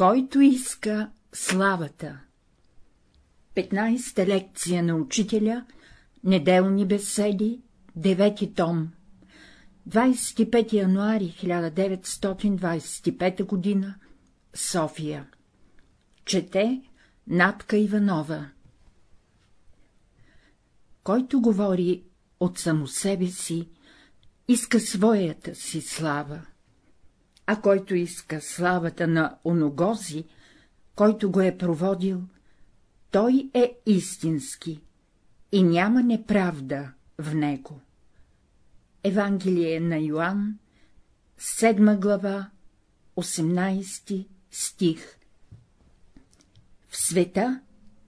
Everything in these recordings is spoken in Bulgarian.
Който иска славата. 15-та лекция на учителя, неделни беседи, девети том. 25 януари 1925 г. София. Чете Натка Иванова. Който говори от само себе си, иска своята си слава, а който иска славата на оногози, който го е проводил, той е истински и няма неправда в него. Евангелие на Йоанн, 7 глава, 18 стих В света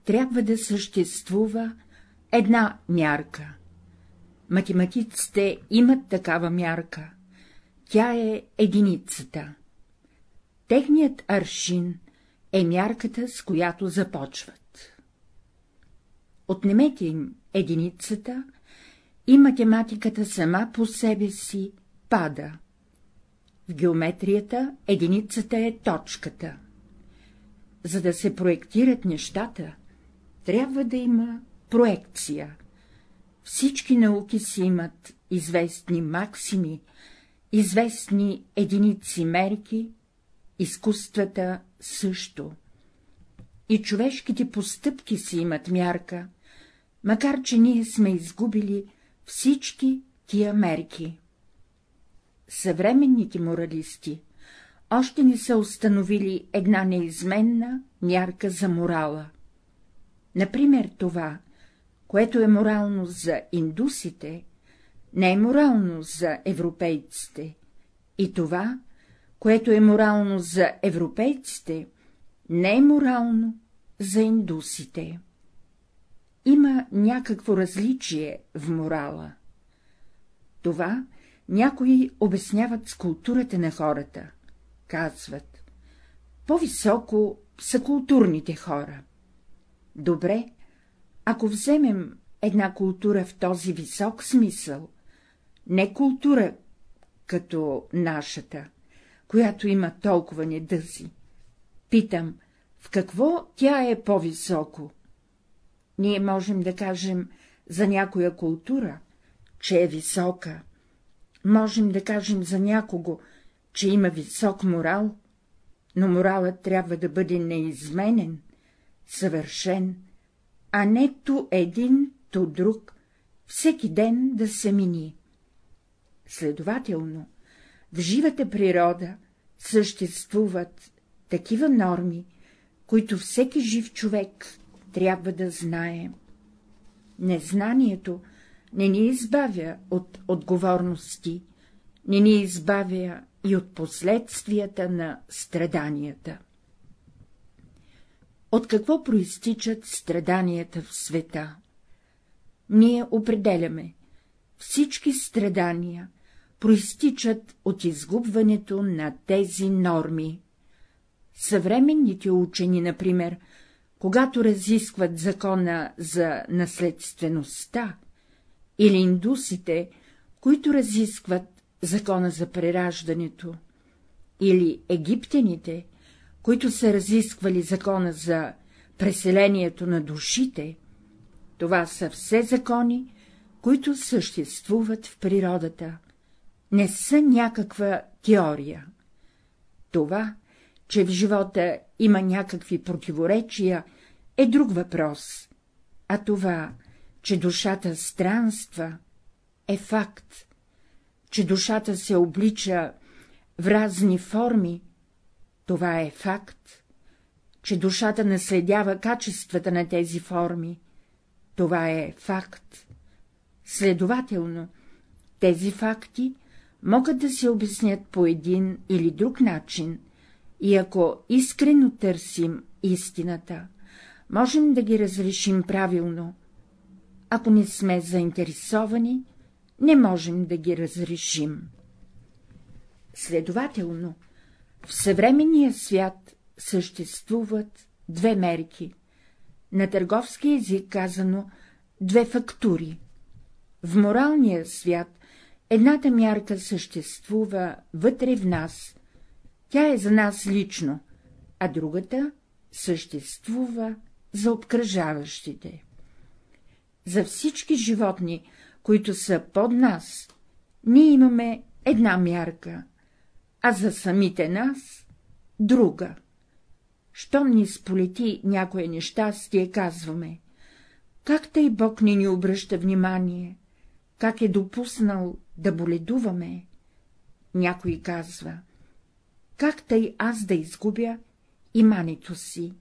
трябва да съществува една мярка. Математиците имат такава мярка. Тя е единицата. Техният аршин е мярката, с която започват. Отнемете им единицата и математиката сама по себе си пада. В геометрията единицата е точката. За да се проектират нещата, трябва да има проекция. Всички науки си имат известни максими, известни единици мерки, изкуствата също. И човешките постъпки си имат мярка, макар че ние сме изгубили всички тия мерки. Съвременните моралисти още не са установили една неизменна мярка за морала. Например, това, което е морално за индусите, не е морално за европейците, и това, което е морално за европейците, не е морално за индусите. Има някакво различие в морала. Това някои обясняват с културата на хората. Казват, по-високо са културните хора. Добре, ако вземем една култура в този висок смисъл, не култура като нашата, която има толкова недъзи. Питам, в какво тя е по-високо? Ние можем да кажем за някоя култура, че е висока, можем да кажем за някого, че има висок морал, но моралът трябва да бъде неизменен, съвършен, а не ту един, ту друг, всеки ден да се мини. Следователно, в живата природа съществуват такива норми, които всеки жив човек трябва да знае. Незнанието не ни избавя от отговорности, не ни избавя и от последствията на страданията. От какво проистичат страданията в света? Ние определяме, всички страдания проистичат от изгубването на тези норми. Съвременните учени, например, когато разискват закона за наследствеността, или индусите, които разискват закона за прераждането, или египтяните, които са разисквали закона за преселението на душите, това са все закони, които съществуват в природата, не са някаква теория. Това, че в живота има някакви противоречия, е друг въпрос, а това, че душата странства, е факт, че душата се облича в разни форми, това е факт, че душата наследява качествата на тези форми, това е факт. Следователно, тези факти могат да се обяснят по един или друг начин, и ако искрено търсим истината, можем да ги разрешим правилно. Ако не сме заинтересовани, не можем да ги разрешим. Следователно, в съвременния свят съществуват две мерки, на търговски език казано две фактури. В моралния свят едната мярка съществува вътре в нас, тя е за нас лично, а другата съществува за обкръжаващите. За всички животни, които са под нас, ние имаме една мярка, а за самите нас — друга. Щом ни сполети някое нещастие, казваме — как тъй Бог не ни обръща внимание, как е допуснал да боледуваме? Някой казва — как тъй аз да изгубя имането си?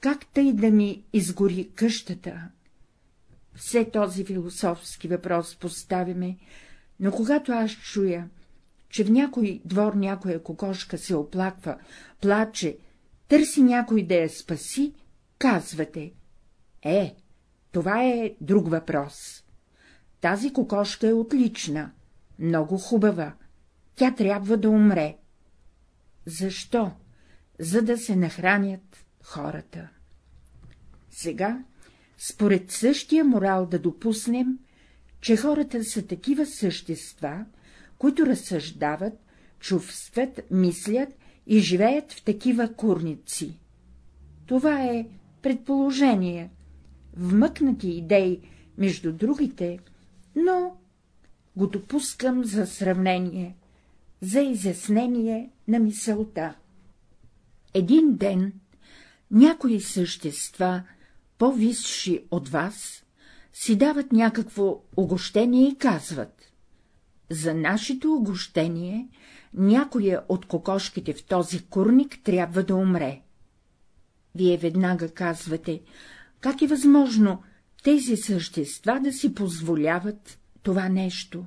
Как тъй да ми изгори къщата? Все този философски въпрос поставяме, но когато аз чуя, че в някой двор някоя кокошка се оплаква, плаче, търси някой да я спаси, казвате — е, това е друг въпрос. Тази кокошка е отлична, много хубава, тя трябва да умре. Защо? За да се нахранят хората. Сега, според същия морал да допуснем, че хората са такива същества, които разсъждават, чувстват, мислят и живеят в такива курници. Това е предположение, вмъкнати идеи между другите, но го допускам за сравнение, за изяснение на мисълта. Един ден някои същества, по-висши от вас, си дават някакво огощение и казват — за нашето огощение някоя от кокошките в този курник трябва да умре. Вие веднага казвате, как е възможно тези същества да си позволяват това нещо?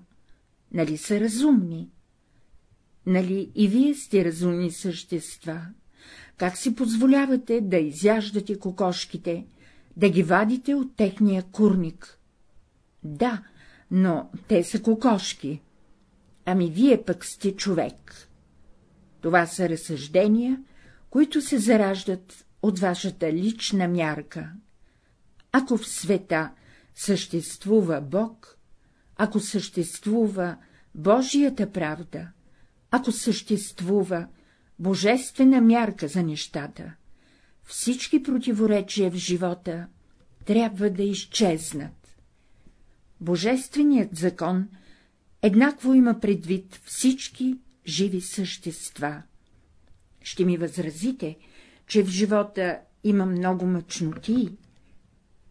Нали са разумни? Нали и вие сте разумни същества? Как си позволявате да изяждате кокошките, да ги вадите от техния курник? Да, но те са кокошки. Ами вие пък сте човек. Това са разсъждения, които се зараждат от вашата лична мярка. Ако в света съществува Бог, ако съществува Божията правда, ако съществува божествена мярка за нещата, всички противоречия в живота трябва да изчезнат. Божественият закон еднакво има предвид всички живи същества. Ще ми възразите, че в живота има много мъчноти.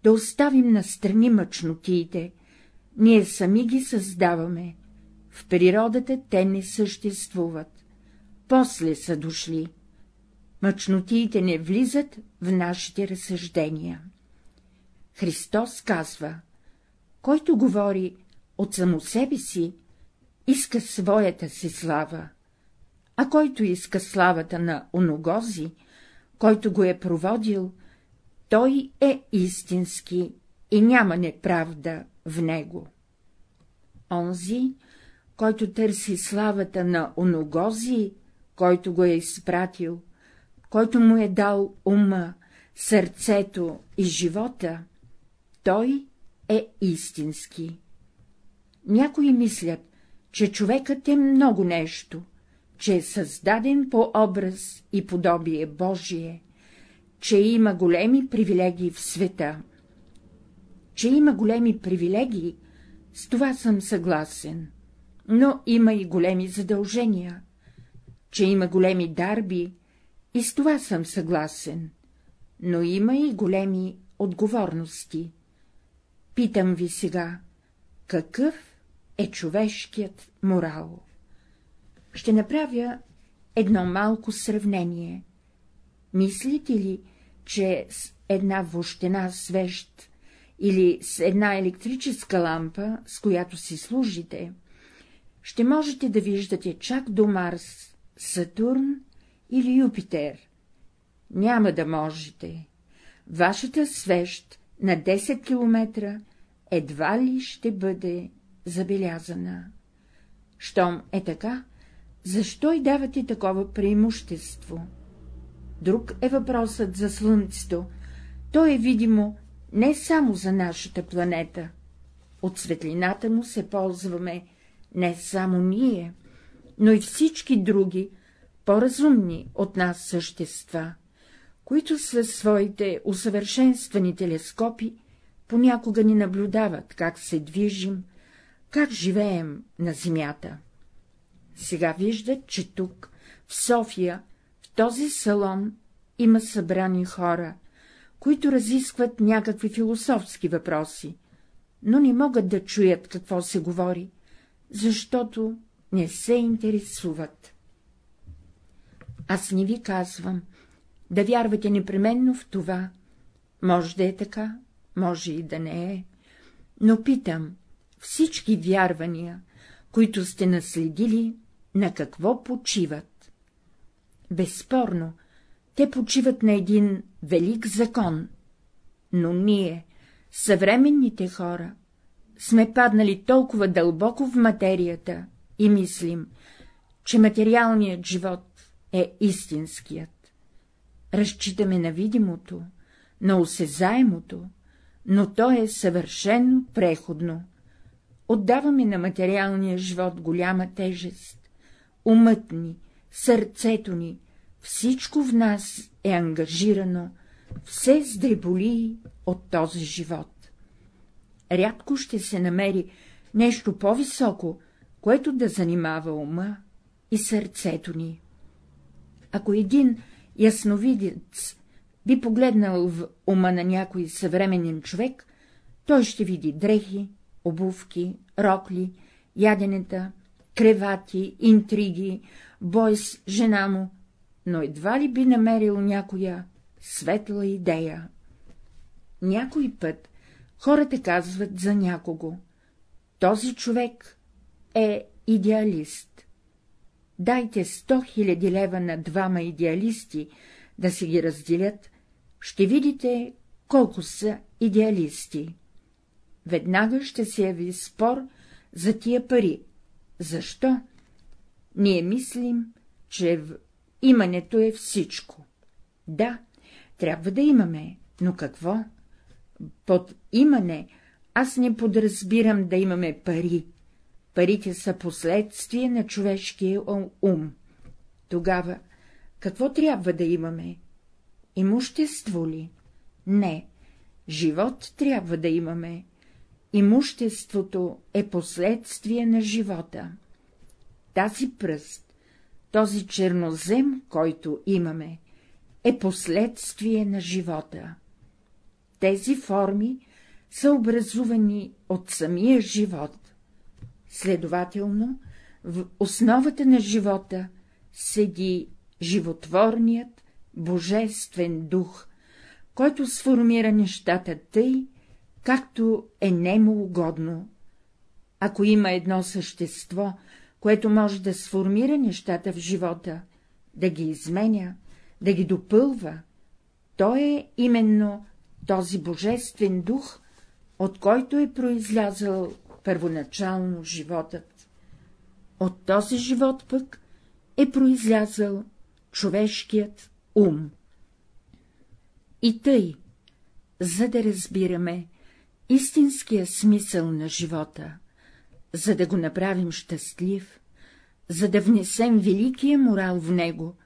Да оставим настрани мъчнотиите, ние сами ги създаваме, в природата те не съществуват, после са дошли. Мъчнотиите не влизат в нашите разсъждения. Христос казва, който говори от само себе си, иска своята си слава, а който иска славата на оногози, който го е проводил, той е истински и няма неправда в него. Онзи, който търси славата на оногози, който го е изпратил, който му е дал ума, сърцето и живота, той е истински. Някои мислят, че човекът е много нещо, че е създаден по образ и подобие Божие, че има големи привилегии в света. Че има големи привилегии, с това съм съгласен, но има и големи задължения. Че има големи дарби, и с това съм съгласен, но има и големи отговорности. Питам ви сега, какъв е човешкият морал? Ще направя едно малко сравнение. Мислите ли, че с една вощена свещ или с една електрическа лампа, с която си служите, ще можете да виждате чак до Марс, Сатурн или Юпитер? Няма да можете. Вашата свещ на 10 км едва ли ще бъде забелязана. Щом е така, защо и давате такова преимущество? Друг е въпросът за Слънцето. То е видимо не само за нашата планета. От светлината му се ползваме не само ние, но и всички други, по-разумни от нас същества, които със своите усъвършенствани телескопи понякога ни наблюдават как се движим, как живеем на земята. Сега виждат, че тук, в София, този салон има събрани хора, които разискват някакви философски въпроси, но не могат да чуят какво се говори, защото не се интересуват. Аз не ви казвам да вярвате непременно в това, може да е така, може и да не е, но питам, всички вярвания, които сте наследили, на какво почиват? Безспорно, те почиват на един велик закон, но ние, съвременните хора, сме паднали толкова дълбоко в материята и мислим, че материалният живот е истинският. Разчитаме на видимото, на осезаемото, но то е съвършено преходно. Отдаваме на материалния живот голяма тежест, умът ни, сърцето ни, всичко в нас е ангажирано, все сдреболи от този живот. Рядко ще се намери нещо по-високо, което да занимава ума и сърцето ни. Ако един ясновидец би погледнал в ума на някой съвременен човек, той ще види дрехи, обувки, рокли, яденета, кревати, интриги, бой с жена му, но едва ли би намерил някоя светла идея. Някой път хората казват за някого. Този човек е идеалист. Дайте сто хиляди лева на двама идеалисти да си ги разделят, ще видите колко са идеалисти. Веднага ще се яви спор за тия пари. Защо? Ние мислим, че в имането е всичко. Да, трябва да имаме, но какво? Под имане аз не подразбирам да имаме пари. Парите са последствие на човешкия ум. Тогава какво трябва да имаме? Имущество ли? Не, живот трябва да имаме. Имуществото е последствие на живота. Тази пръст, този чернозем, който имаме, е последствие на живота. Тези форми са образувани от самия живот. Следователно, в основата на живота седи животворният, божествен дух, който сформира нещата тъй, както е нему угодно. Ако има едно същество, което може да сформира нещата в живота, да ги изменя, да ги допълва, то е именно този божествен дух, от който е произлязъл първоначално животът. От този живот пък е произлязъл човешкият ум. И тъй, за да разбираме истинския смисъл на живота, за да го направим щастлив, за да внесем великия морал в него,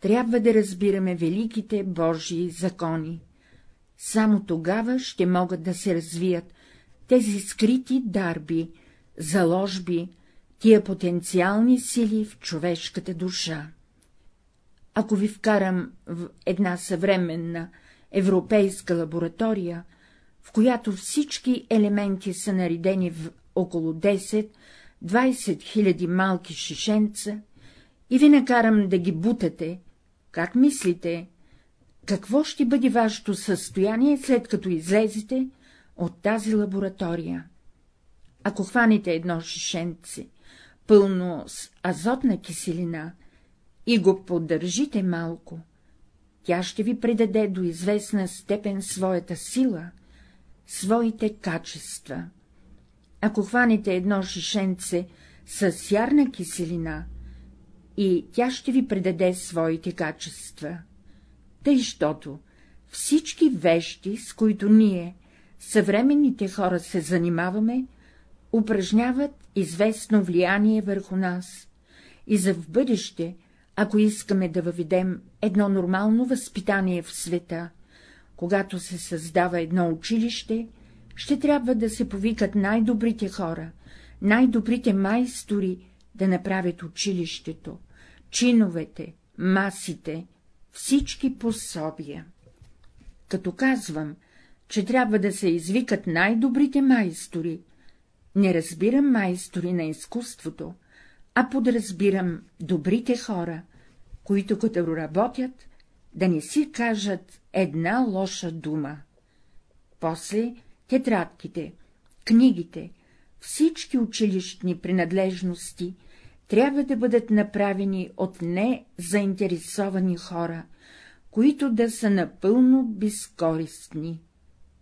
трябва да разбираме великите Божии закони. Само тогава ще могат да се развият тези скрити дарби, заложби, тия потенциални сили в човешката душа. Ако ви вкарам в една съвременна европейска лаборатория, в която всички елементи са наредени в около 10-20 хиляди малки шишенца, и ви накарам да ги бутате, как мислите, какво ще бъде вашето състояние, след като излезете от тази лаборатория? Ако хванете едно шишенце, пълно с азотна киселина, и го поддържите малко, тя ще ви предаде до известна степен своята сила, своите качества. Ако хванете едно шишенце с сярна киселина, и тя ще ви предаде своите качества. Тъй, щото всички вещи, с които ние, съвременните хора, се занимаваме, упражняват известно влияние върху нас и за в бъдеще, Ако искаме да въведем едно нормално възпитание в света, когато се създава едно училище, ще трябва да се повикат най-добрите хора, най-добрите майстори да направят училището, чиновете, масите, всички пособия. Като казвам, че трябва да се извикат най-добрите майстори, не разбирам майстори на изкуството, а подразбирам добрите хора, които като работят, да не си кажат една лоша дума. После тетрадките, книгите, всички училищни принадлежности трябва да бъдат направени от незаинтересовани хора, които да са напълно безкористни.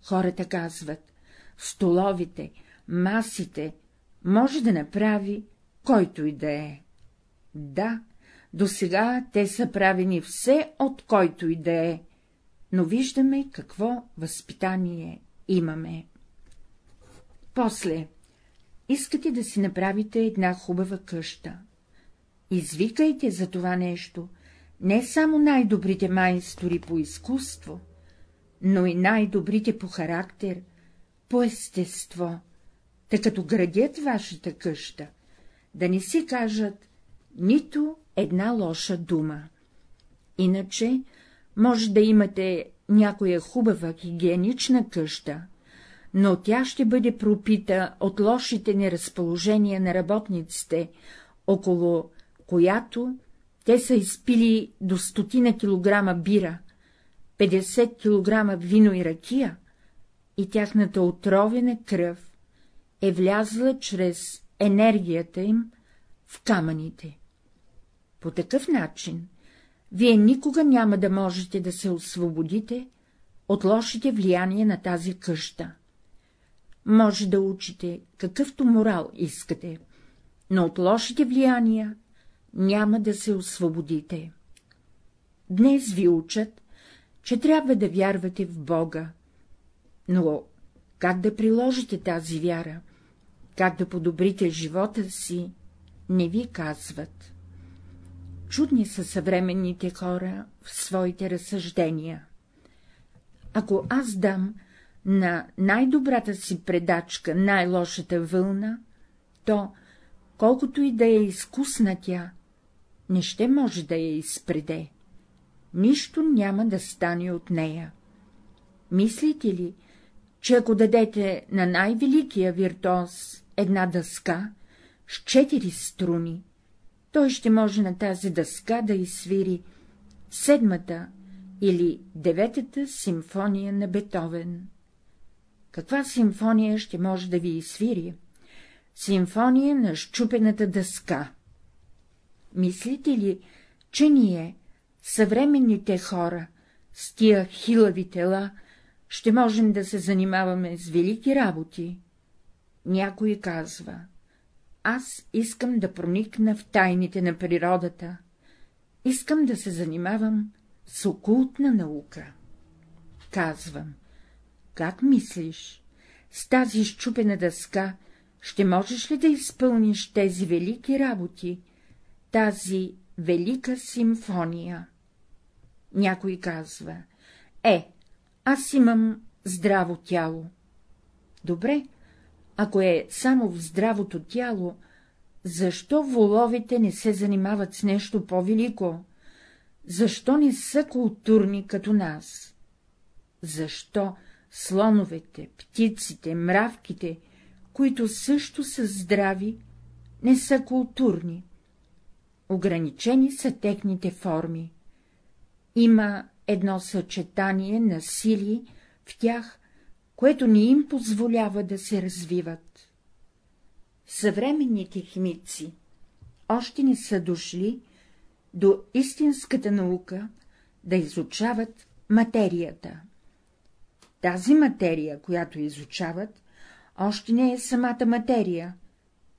Хората казват, столовите, масите може да направи който и да е. Да, до сега те са правени все от който и да е, но виждаме какво възпитание имаме. После, искате да си направите една хубава къща. Извикайте за това нещо не само най-добрите майстори по изкуство, но и най-добрите по характер, по естество, тъй като градят вашата къща, да не си кажат нито една лоша дума. Иначе може да имате някоя хубава хигиенична къща, но тя ще бъде пропита от лошите неразположения на работниците, около която те са изпили до стотина килограма бира, 50 килограма вино и ракия, и тяхната отровена кръв е влязла чрез енергията им в камъните. По такъв начин вие никога няма да можете да се освободите от лошите влияния на тази къща. Може да учите какъвто морал искате, но от лошите влияния няма да се освободите. Днес ви учат, че трябва да вярвате в Бога, но как да приложите тази вяра, как да подобрите живота си, не ви казват. Чудни са съвременните хора в своите разсъждения. Ако аз дам на най-добрата си предачка най-лошата вълна, то, колкото и да е изкусна тя, не ще може да я изпреде. Нищо няма да стане от нея. Мислите ли, че ако дадете на най-великия виртуоз една дъска с четири струни, той ще може на тази дъска да изсвири седмата или деветата симфония на Бетовен. Каква симфония ще може да ви изсвири? Симфония на щупената дъска. Мислите ли, че ние, съвременните хора, с тия хилави тела, ще можем да се занимаваме с велики работи? Някой казва, аз искам да проникна в тайните на природата, искам да се занимавам с окултна наука. Казвам, как мислиш, с тази щупена дъска ще можеш ли да изпълниш тези велики работи, тази велика симфония? Някой казва, е, аз имам здраво тяло. Добре, ако е само в здравото тяло, защо воловите не се занимават с нещо по-велико? Защо не са културни като нас? Защо слоновете, птиците, мравките, които също са здрави, не са културни? Ограничени са техните форми. Има едно съчетание на сили в тях, което ни им позволява да се развиват. Съвременните химици още не са дошли до истинската наука да изучават материята. Тази материя, която изучават, още не е самата материя,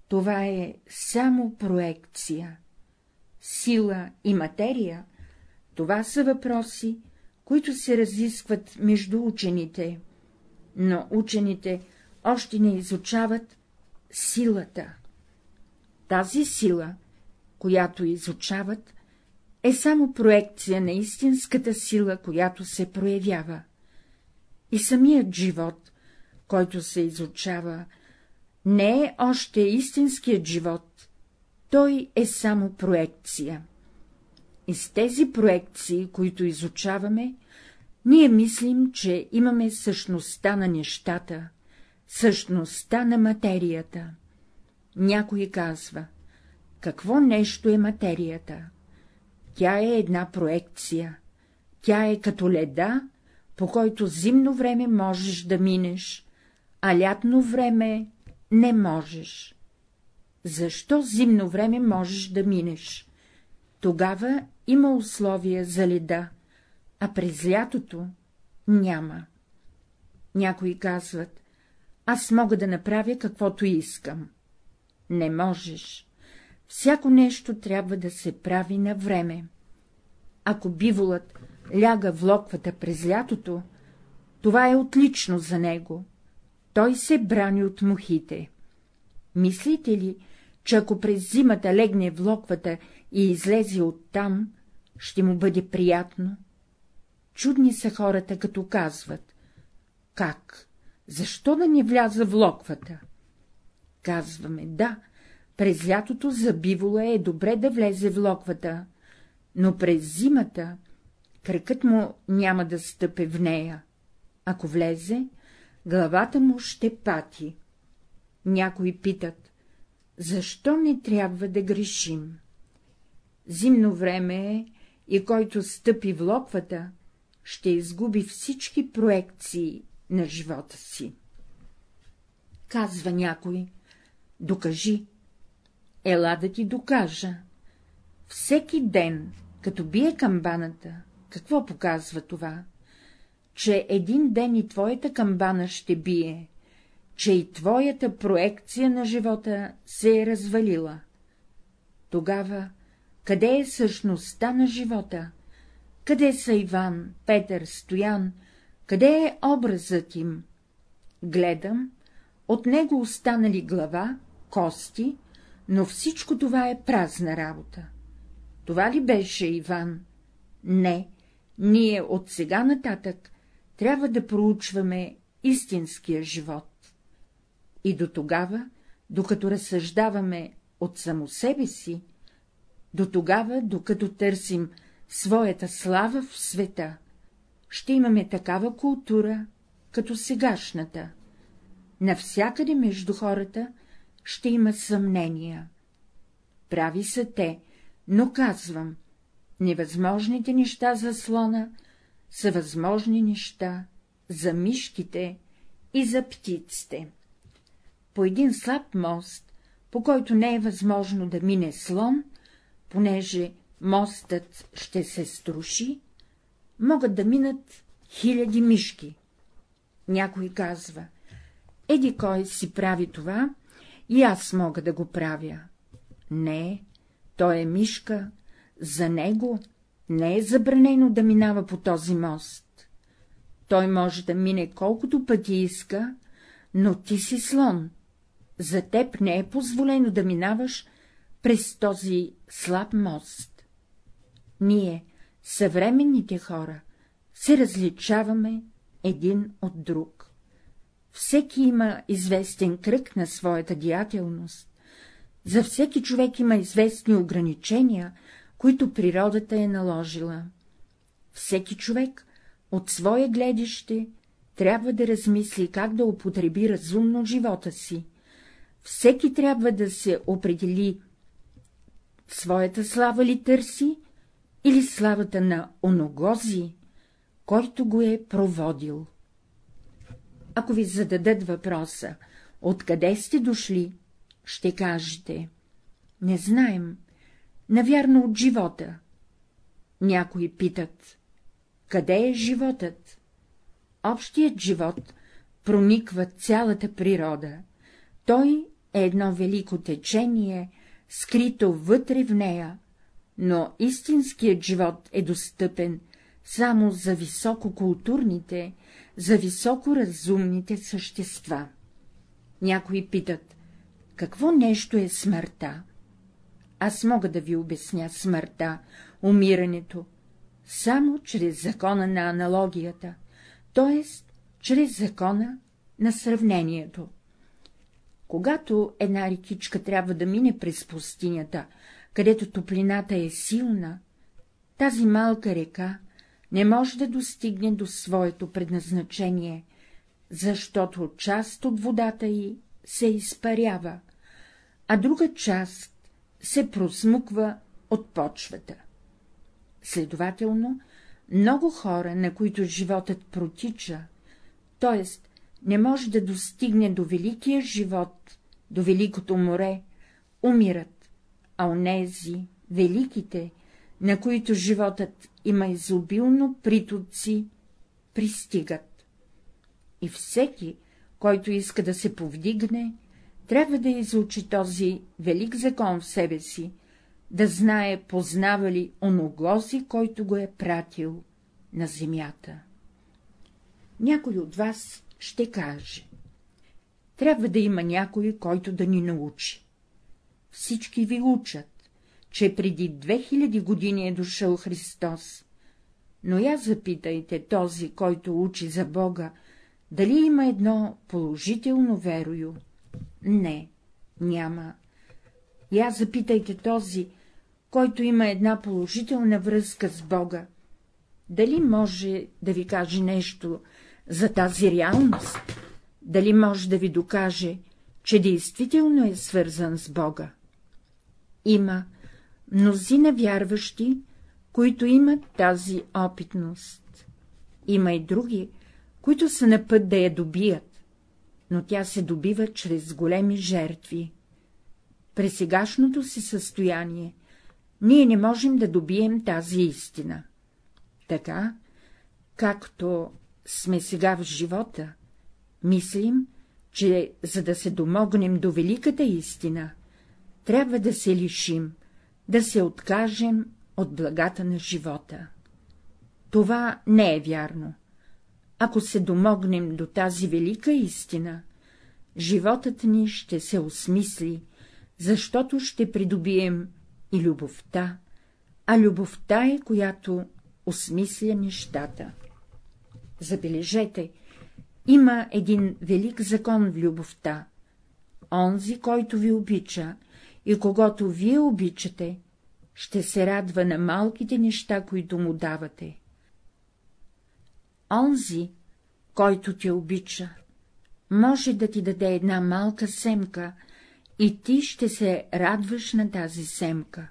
това е само проекция. Сила и материя — това са въпроси, които се разискват между учените но учените още не изучават силата. Тази сила, която изучават, е само проекция на истинската сила, която се проявява. И самият живот, който се изучава, не е още истинският живот, той е само проекция. И с тези проекции, които изучаваме, ние мислим, че имаме същността на нещата, същността на материята. Някой казва, какво нещо е материята? Тя е една проекция, тя е като леда, по който зимно време можеш да минеш, а лятно време не можеш. Защо зимно време можеш да минеш? Тогава има условия за леда, а през лятото няма. Някои казват, аз мога да направя каквото искам. Не можеш. Всяко нещо трябва да се прави на време. Ако биволът ляга в локвата през лятото, това е отлично за него. Той се брани от мухите. Мислите ли, че ако през зимата легне в локвата и излезе оттам, ще му бъде приятно? Чудни са хората, като казват. Как? Защо да не вляза в локвата? Казваме, да, през лятото за бивола е добре да влезе в локвата, но през зимата кръкът му няма да стъпе в нея. Ако влезе, главата му ще пати. Някои питат, защо не трябва да грешим? Зимно време е и който стъпи в локвата, ще изгуби всички проекции на живота си. Казва някой, докажи. Ела да ти докажа. Всеки ден, като бие камбаната, какво показва това? Че един ден и твоята камбана ще бие, че и твоята проекция на живота се е развалила. Тогава, къде е същността на живота? Къде са Иван, Петър, Стоян? Къде е образът им? Гледам, от него останали глава, кости, но всичко това е празна работа. Това ли беше Иван? Не, ние от сега нататък трябва да проучваме истинския живот. И до тогава, докато разсъждаваме от само себе си, до тогава, докато търсим своята слава в света, ще имаме такава култура, като сегашната. Навсякъде между хората ще има съмнения. Прави са те, но казвам, невъзможните неща за слона са възможни неща за мишките и за птиците. По един слаб мост, по който не е възможно да мине слон, понеже мостът ще се струши, могат да минат хиляди мишки. Някой казва, еди кой си прави това, и аз мога да го правя. Не, той е мишка, за него не е забранено да минава по този мост. Той може да мине колкото пъти иска, но ти си слон. За теб не е позволено да минаваш през този слаб мост. Ние, съвременните хора, се различаваме един от друг. Всеки има известен кръг на своята деятелност. За всеки човек има известни ограничения, които природата е наложила. Всеки човек от свое гледище трябва да размисли как да употреби разумно живота си. Всеки трябва да се определи своята слава ли търси или славата на оногози, който го е проводил. Ако ви зададат въпроса, откъде сте дошли, ще кажете — не знаем, навярно от живота. Някои питат — къде е животът? Общият живот прониква цялата природа, той е едно велико течение, скрито вътре в нея, но истинският живот е достъпен само за висококултурните, за високоразумните същества. Някои питат, какво нещо е смъртта? Аз мога да ви обясня смъртта умирането, само чрез закона на аналогията, т.е. чрез закона на сравнението. Когато една рекичка трябва да мине през пустинята, където топлината е силна, тази малка река не може да достигне до своето предназначение, защото част от водата й се изпарява, а друга част се просмуква от почвата. Следователно, много хора, на които животът протича, т.е. не може да достигне до великия живот, до великото море, умират, а онези, великите, на които животът има изобилно притоци, пристигат. И всеки, който иска да се повдигне, трябва да изучи този велик закон в себе си, да знае, познава ли оноглоси, който го е пратил на земята. Някой от вас ще каже. Трябва да има някой, който да ни научи. Всички ви учат, че преди 2000 години е дошъл Христос, но я запитайте този, който учи за Бога, дали има едно положително верою. Не, няма. Я запитайте този, който има една положителна връзка с Бога, дали може да ви каже нещо за тази реалност, дали може да ви докаже, че действително е свързан с Бога. Има мнозина вярващи, които имат тази опитност. Има и други, които са на път да я добият, но тя се добива чрез големи жертви. При сегашното си състояние ние не можем да добием тази истина. Така, както сме сега в живота, мислим, че за да се домогнем до великата истина, трябва да се лишим, да се откажем от благата на живота. Това не е вярно. Ако се домогнем до тази велика истина, животът ни ще се осмисли, защото ще придобием и любовта, а любовта е, която осмисля нещата. Забележете, има един велик закон в любовта. Онзи, който ви обича и когато вие обичате, ще се радва на малките неща, които му давате. Онзи, който те обича, може да ти даде една малка семка, и ти ще се радваш на тази семка,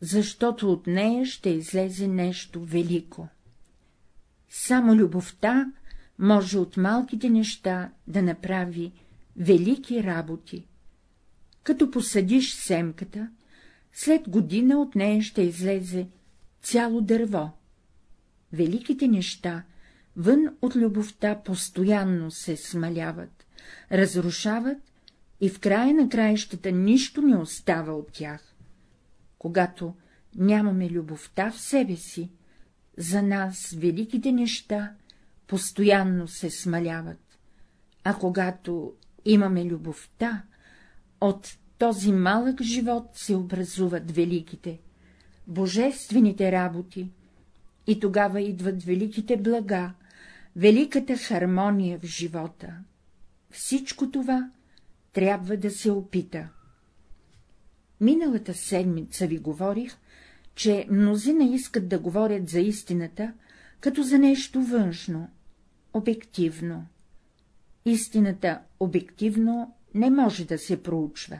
защото от нея ще излезе нещо велико. Само любовта може от малките неща да направи велики работи. Като посадиш семката, след година от нея ще излезе цяло дърво. Великите неща вън от любовта постоянно се смаляват, разрушават и в края на краищата нищо не остава от тях. Когато нямаме любовта в себе си, за нас великите неща постоянно се смаляват, а когато имаме любовта, от този малък живот се образуват великите, божествените работи, и тогава идват великите блага, великата хармония в живота. Всичко това трябва да се опита. Миналата седмица ви говорих, че мнозина искат да говорят за истината, като за нещо външно, обективно. Истината обективно не може да се проучва.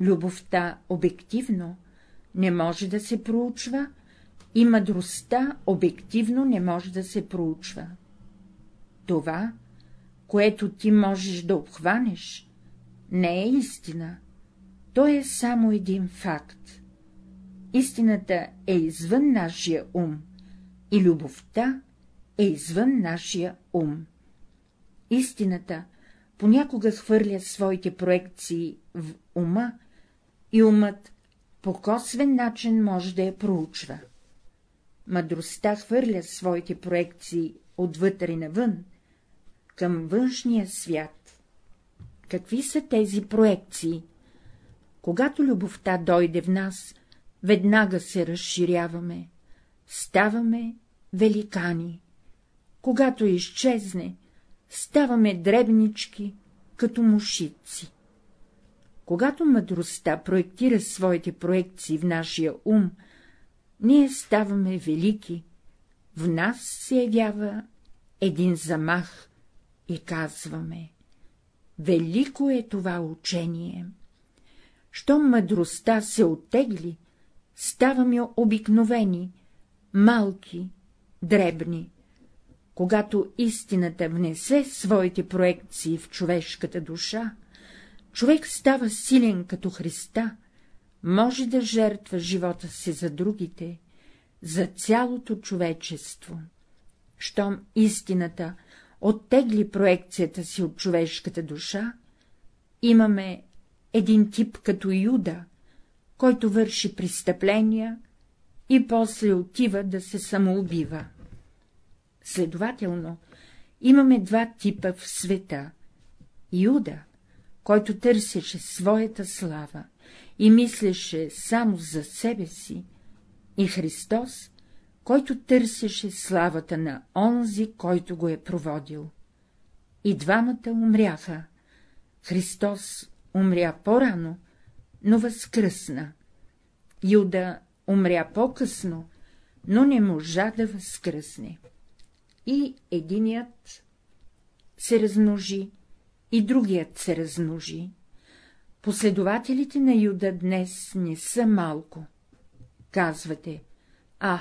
Любовта обективно не може да се проучва и мъдростта обективно не може да се проучва. Това, което ти можеш да обхванеш, не е истина, то е само един факт. Истината е извън нашия ум и любовта е извън нашия ум. Истината понякога хвърля своите проекции в ума и умът по косвен начин може да я проучва. Мъдростта хвърля своите проекции отвътре навън, към външния свят. Какви са тези проекции? Когато любовта дойде в нас, веднага се разширяваме, ставаме великани. Когато изчезне, ставаме дребнички, като мушици. Когато мъдростта проектира своите проекции в нашия ум, ние ставаме велики, в нас се явява един замах и казваме — велико е това учение. Щом мъдростта се оттегли, ставаме обикновени, малки, дребни. Когато истината внесе своите проекции в човешката душа, човек става силен като Христа, може да жертва живота си за другите, за цялото човечество. Щом истината оттегли проекцията си от човешката душа, имаме един тип като Юда, който върши престъпления и после отива да се самоубива. Следователно, имаме два типа в света — Юда, който търсеше своята слава и мислеше само за себе си, и Христос, който търсеше славата на онзи, който го е проводил. И двамата умряха. Христос умря по-рано, но възкръсна. Юда умря по-късно, но не можа да възкръсне. И единият се размножи, и другият се размножи. Последователите на Юда днес не са малко. Казвате, а,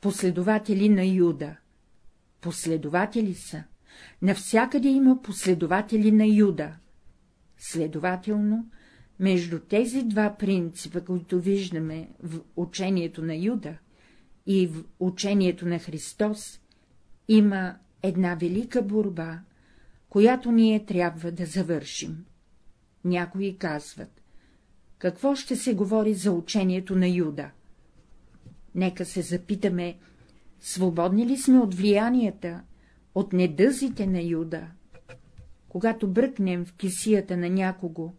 последователи на Юда. Последователи са. Навсякъде има последователи на Юда. Следователно, между тези два принципа, които виждаме в учението на Юда и в учението на Христос, има една велика борба, която ние трябва да завършим. Някои казват, какво ще се говори за учението на Юда? Нека се запитаме, свободни ли сме от влиянията, от недъзите на Юда? Когато бръкнем в кисията на някого,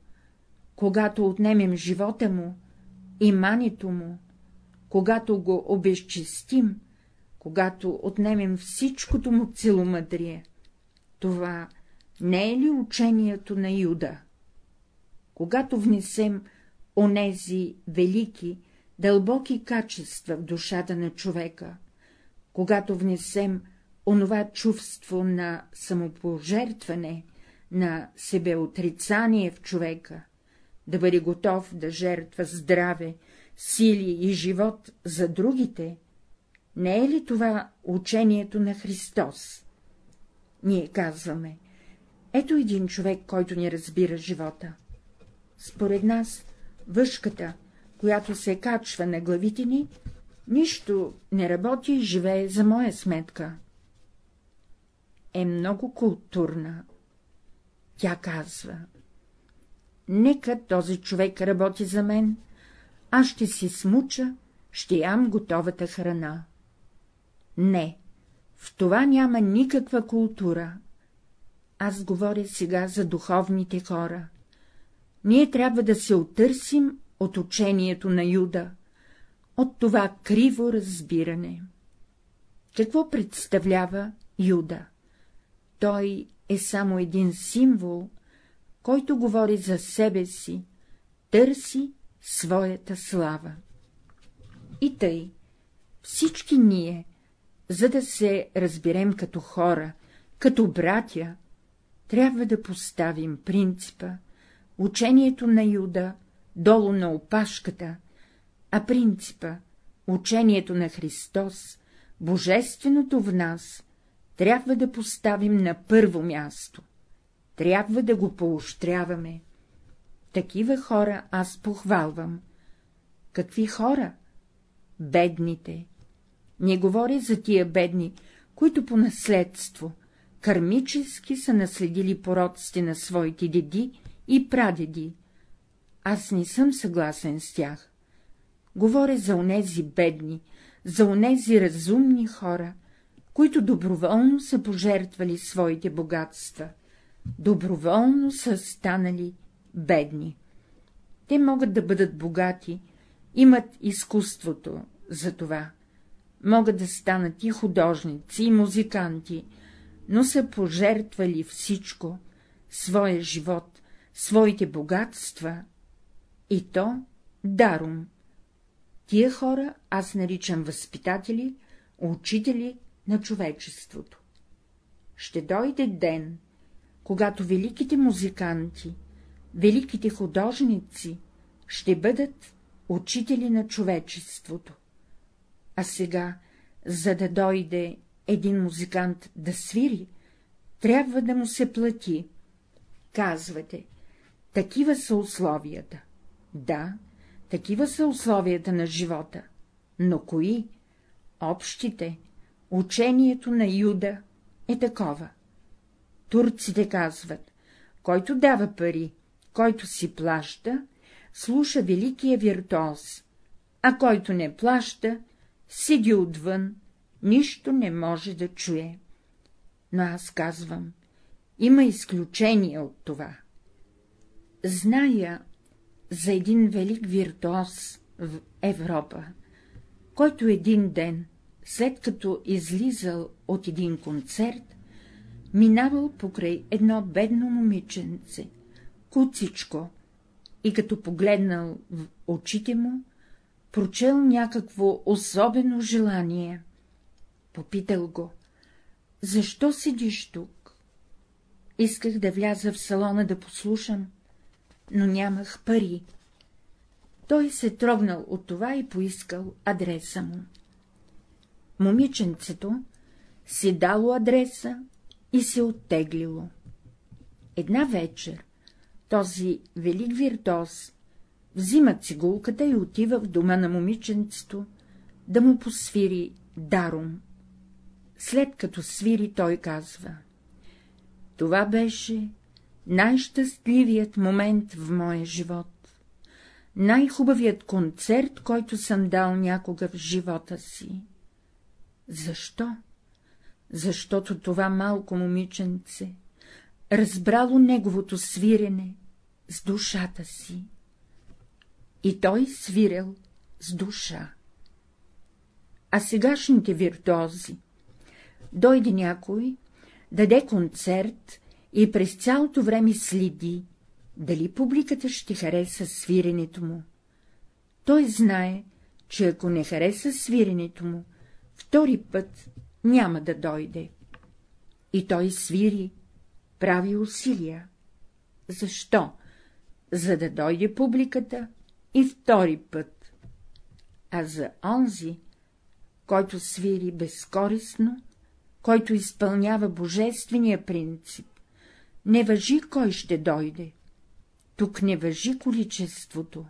когато отнемем живота му, имането му, когато го обезчестим, когато отнемем всичкото му целомъдрие, това не е ли учението на Юда? Когато внесем онези велики, дълбоки качества в душата на човека, когато внесем онова чувство на самопожертване, на себеотрицание в човека, да бъде готов да жертва здраве, сили и живот за другите, не е ли това учението на Христос? Ние казваме, ето един човек, който ни разбира живота. Според нас, въшката, която се качва на главите ни, нищо не работи и живее за моя сметка. Е много културна. Тя казва, нека този човек работи за мен, аз ще си смуча, ще ям готовата храна. Не, в това няма никаква култура. Аз говоря сега за духовните хора. Ние трябва да се отърсим от учението на Юда, от това криво разбиране. Какво представлява Юда? Той е само един символ, който говори за себе си, търси своята слава. И тъй, всички ние, за да се разберем като хора, като братя, трябва да поставим принципа, учението на Юда долу на опашката, а принципа, учението на Христос, божественото в нас, трябва да поставим на първо място. Трябва да го поощряваме. Такива хора аз похвалвам. Какви хора? Бедните. Не говоря за тия бедни, които по наследство, кармически са наследили пороците на своите деди и прадеди. Аз не съм съгласен с тях. Говоря за онези бедни, за онези разумни хора, които доброволно са пожертвали своите богатства, доброволно са станали бедни. Те могат да бъдат богати имат изкуството за това, могат да станат и художници, и музиканти, но са пожертвали всичко, своя живот, своите богатства, и то даром. Тия хора аз наричам възпитатели, учители на човечеството. Ще дойде ден, когато великите музиканти, великите художници ще бъдат учители на човечеството. А сега, за да дойде един музикант да свири, трябва да му се плати. Казвате, такива са условията. Да, такива са условията на живота. Но кои? Общите. Учението на Юда е такова. Турците казват, който дава пари, който си плаща, слуша великия виртуоз, а който не плаща, седи отвън, нищо не може да чуе. Но аз казвам, има изключение от това. Зная за един велик виртуоз в Европа, който един ден, след като излизал от един концерт, минавал покрай едно бедно момиченце, куцичко, и като погледнал в очите му, прочел някакво особено желание. Попитал го, защо седиш тук? Исках да вляза в салона да послушам, но нямах пари. Той се трогнал от това и поискал адреса му. Момиченцето си дало адреса и се оттеглило. Една вечер този велик виртуоз взима цигулката и отива в дома на момиченцето да му посвири даром. След като свири, той казва — това беше най-щастливият момент в моя живот, най-хубавият концерт, който съм дал някога в живота си. Защо? Защото това малко момиченце разбрало неговото свирене с душата си. И той свирел с душа. А сегашните виртуози дойде някой, даде концерт и през цялото време следи, дали публиката ще хареса свиренето му. Той знае, че ако не хареса свиренето му, втори път няма да дойде. И той свири, прави усилия. Защо? За да дойде публиката и втори път. А за онзи, който свири безкористно, който изпълнява божествения принцип, не въжи кой ще дойде. Тук не въжи количеството,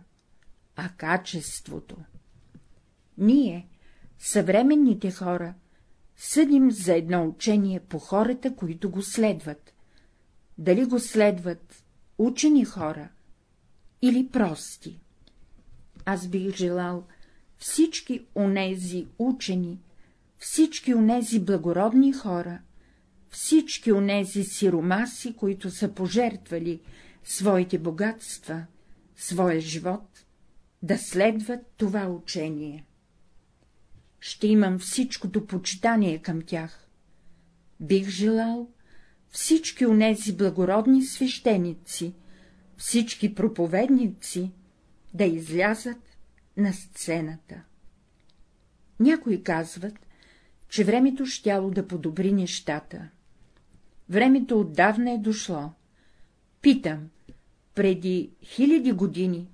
а качеството. Ние, съвременните хора, съдим за едно учение по хората, които го следват. Дали го следват учени хора или прости. Аз бих желал всички онези учени, всички онези благородни хора, всички онези сиромаси, които са пожертвали своите богатства, своя живот, да следват това учение. Ще имам всичкото почитание към тях. Бих желал всички онези благородни свещеници, всички проповедници да излязат на сцената. Някои казват, че времето щяло да подобри нещата. Времето отдавна е дошло. Питам, преди хиляди години,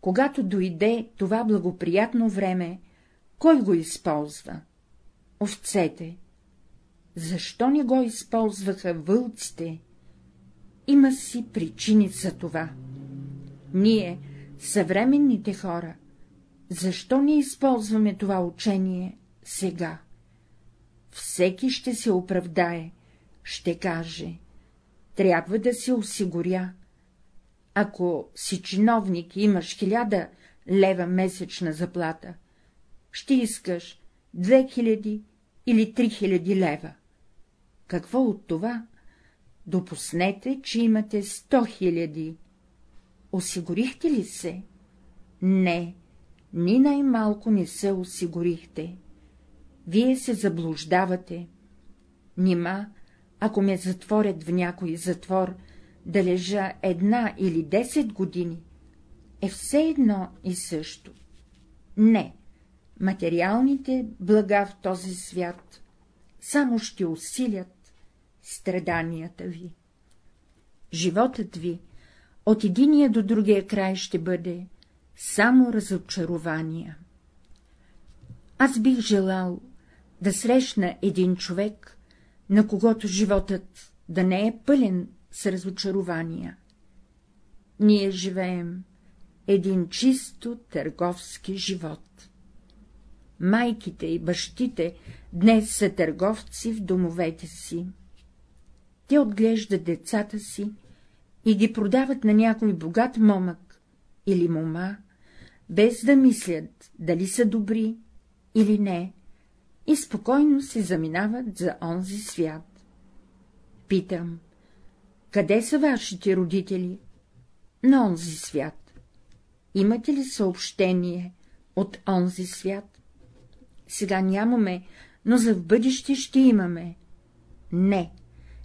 когато дойде това благоприятно време, кой го използва? Овцете. Защо не го използваха вълците? Има си причини за това. Ние, съвременните хора, защо не използваме това учение сега? Всеки ще се оправдае, ще каже, трябва да се осигуря. Ако си чиновник и имаш хиляда лева месечна заплата, ще искаш две хиляди или три хиляди лева. Какво от това? Допуснете, че имате сто хиляди. Осигурихте ли се? Не. ни най-малко не се осигурихте. Вие се заблуждавате. Нима, ако ме затворят в някой затвор, да лежа една или десет години, е все едно и също. Не, материалните блага в този свят само ще усилят страданията ви. Животът ви от единия до другия край ще бъде само разочарования. Аз бих желал да срещна един човек, на когото животът да не е пълен с разочарования. Ние живеем един чисто търговски живот. Майките и бащите днес са търговци в домовете си. Те отглеждат децата си и ги продават на някой богат момък или мома, без да мислят дали са добри или не, и спокойно се заминават за онзи свят. Питам, къде са вашите родители? На онзи свят. Имате ли съобщение от онзи свят? Сега нямаме, но за в бъдеще ще имаме. Не,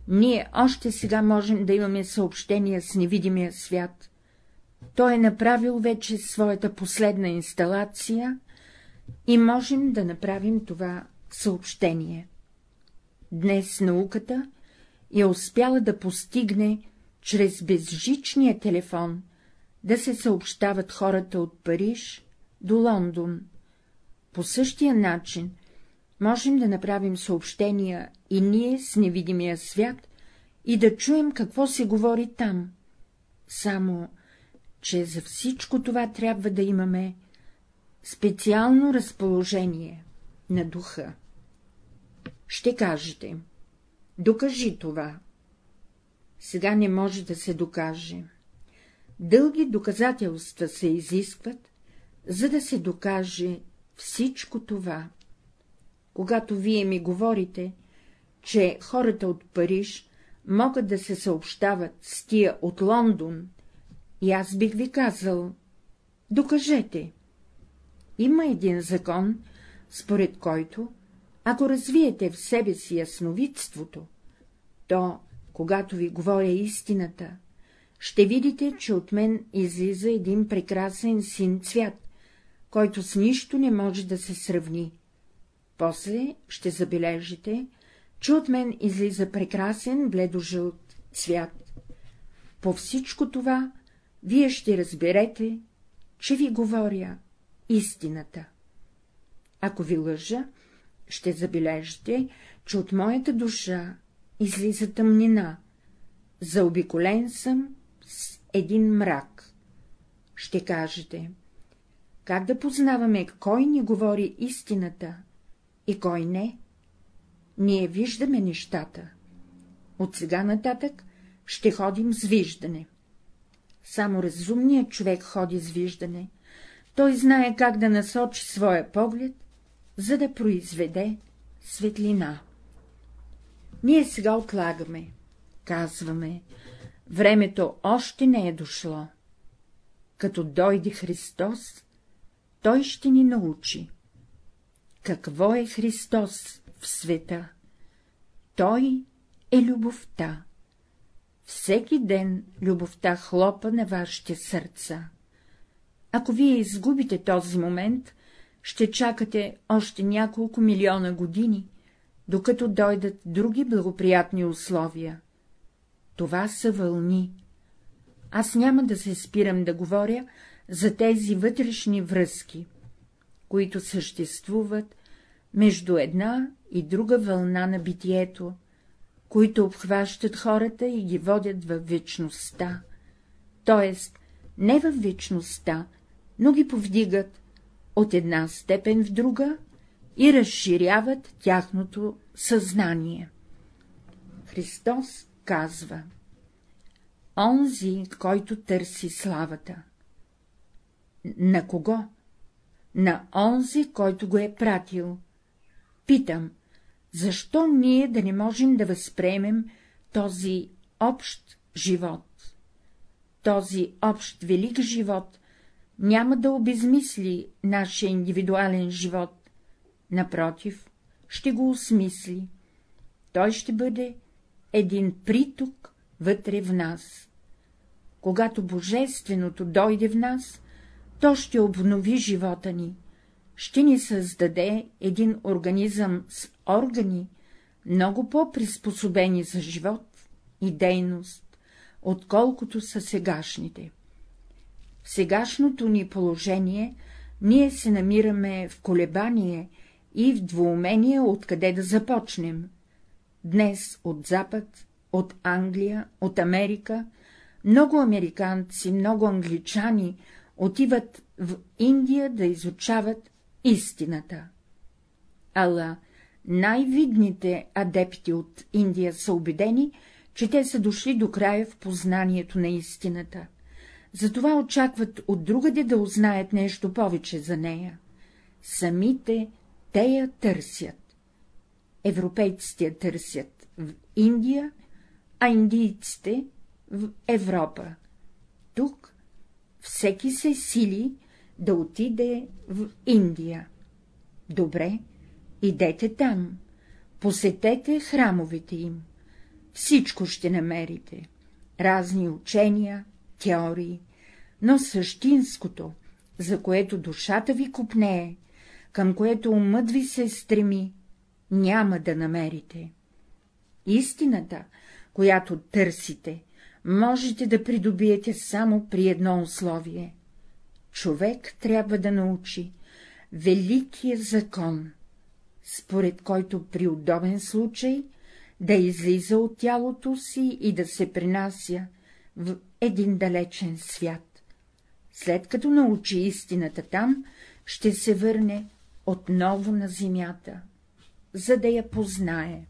ние още сега можем да имаме съобщения с невидимия свят. Той е направил вече своята последна инсталация и можем да направим това съобщение. Днес науката е успяла да постигне чрез безжичния телефон да се съобщават хората от Париж до Лондон. По същия начин можем да направим съобщения и ние с невидимия свят и да чуем какво се говори там. Само, че за всичко това трябва да имаме специално разположение на духа. Ще кажете, докажи това. Сега не може да се докаже. Дълги доказателства се изискват, за да се докаже всичко това. Когато вие ми говорите, че хората от Париж могат да се съобщават с тия от Лондон, и аз бих ви казал, докажете. Има един закон, според който, ако развиете в себе си ясновидството, то, когато ви говоря истината, ще видите, че от мен излиза един прекрасен син цвят, който с нищо не може да се сравни. После ще забележите, че от мен излиза прекрасен бледожълт цвят. По всичко това вие ще разберете, че ви говоря истината. Ако ви лъжа, ще забележите, че от моята душа излиза тъмнина, заобиколен съм с един мрак. Ще кажете, как да познаваме, кой ни говори истината и кой не? Ние виждаме нещата. От сега нататък ще ходим с виждане. Само разумният човек ходи с виждане. Той знае как да насочи своя поглед, за да произведе светлина. Ние сега отлагаме, казваме, времето още не е дошло. Като дойде Христос, Той ще ни научи. Какво е Христос в света? Той е любовта. Всеки ден любовта хлопа на вашите сърца. Ако вие изгубите този момент, ще чакате още няколко милиона години, докато дойдат други благоприятни условия. Това са вълни. Аз няма да се спирам да говоря за тези вътрешни връзки, които съществуват между една и друга вълна на битието, които обхващат хората и ги водят във вечността, т.е. не във вечността, но ги повдигат от една степен в друга и разширяват тяхното съзнание. Христос казва Онзи, който търси славата. На кого? На онзи, който го е пратил. Питам, защо ние да не можем да възприемем този общ живот? Този общ велик живот няма да обезмисли нашия индивидуален живот, напротив, ще го осмисли. Той ще бъде един приток вътре в нас. Когато Божественото дойде в нас, то ще обнови живота ни, ще ни създаде един организъм с органи, много по-приспособени за живот и дейност, отколкото са сегашните. В сегашното ни положение ние се намираме в колебание и в двоумение откъде да започнем. Днес от Запад, от Англия, от Америка, много американци, много англичани отиват в Индия да изучават истината. Ала най-видните адепти от Индия са убедени, че те са дошли до края в познанието на истината. Затова очакват от другаде да узнаят нещо повече за нея. Самите те я търсят. Европейците я търсят в Индия, а индийците в Европа. Тук всеки се сили да отиде в Индия. Добре, идете там, посетете храмовете им. Всичко ще намерите — разни учения, теории, но същинското, за което душата ви купнее, към което умът ви се стреми, няма да намерите. Истината, която търсите, можете да придобиете само при едно условие. Човек трябва да научи великия закон, според който при удобен случай да излиза от тялото си и да се принася в един далечен свят. След като научи истината там, ще се върне отново на земята, за да я познае.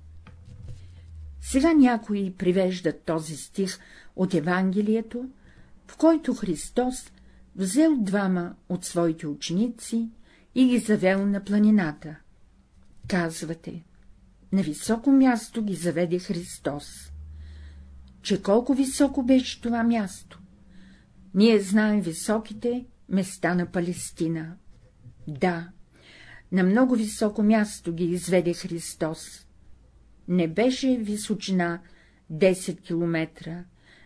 Сега някои привеждат този стих от Евангелието, в който Христос взел двама от своите ученици и ги завел на планината. Казвате, на високо място ги заведе Христос. Че колко високо беше това място? Ние знаем високите места на Палестина. Да, на много високо място ги изведе Христос. Не беше височина 10 километра,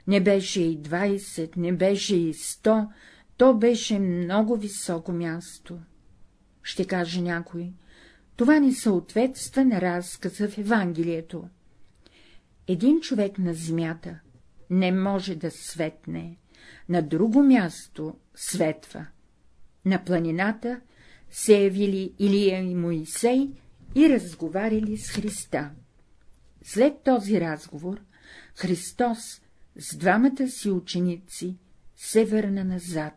не беше и 20, не беше и 100, то беше много високо място. Ще каже някой, това не съответства на разказа в Евангелието. Един човек на земята не може да светне, на друго място светва. На планината се явили Илия и Моисей и разговаряли с Христа. След този разговор Христос с двамата си ученици се върна назад.